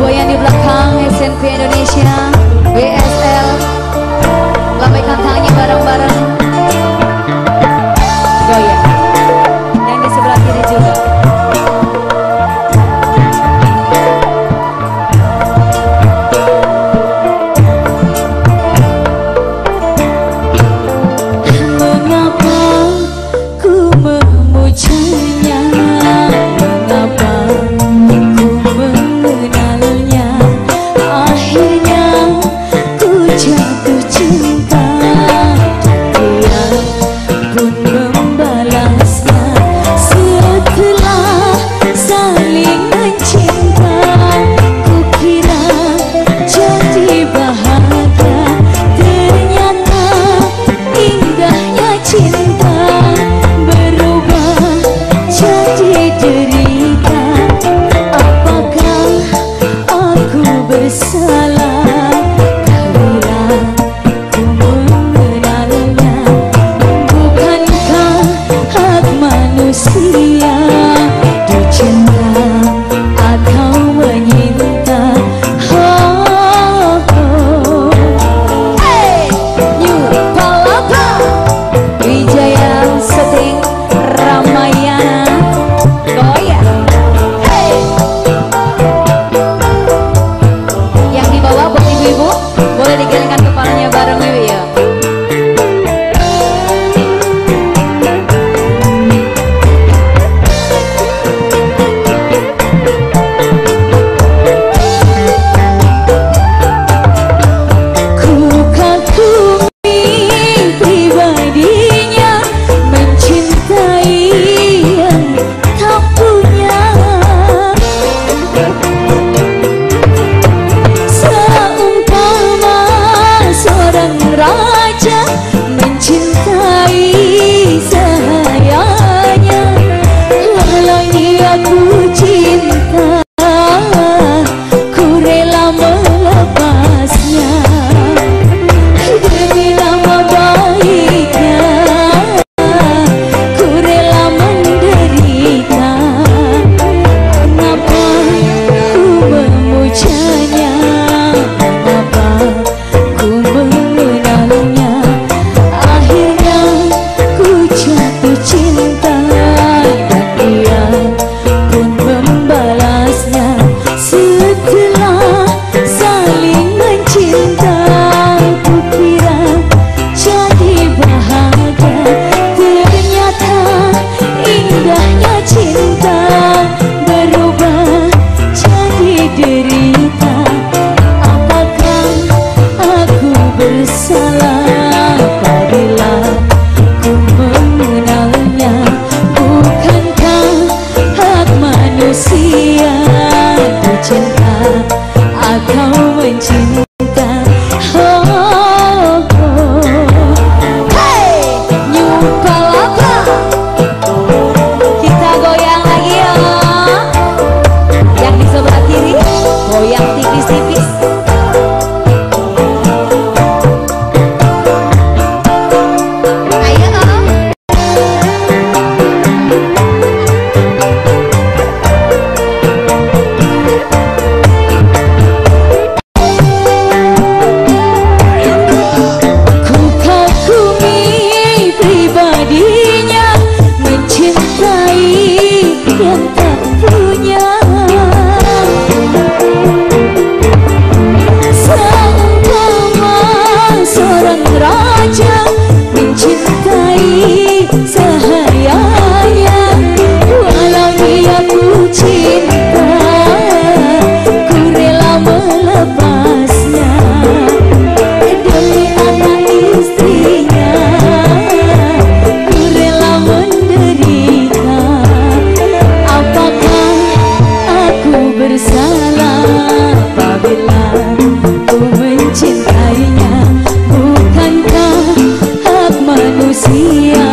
Boyan di belakang SNP Indonesia to see ya.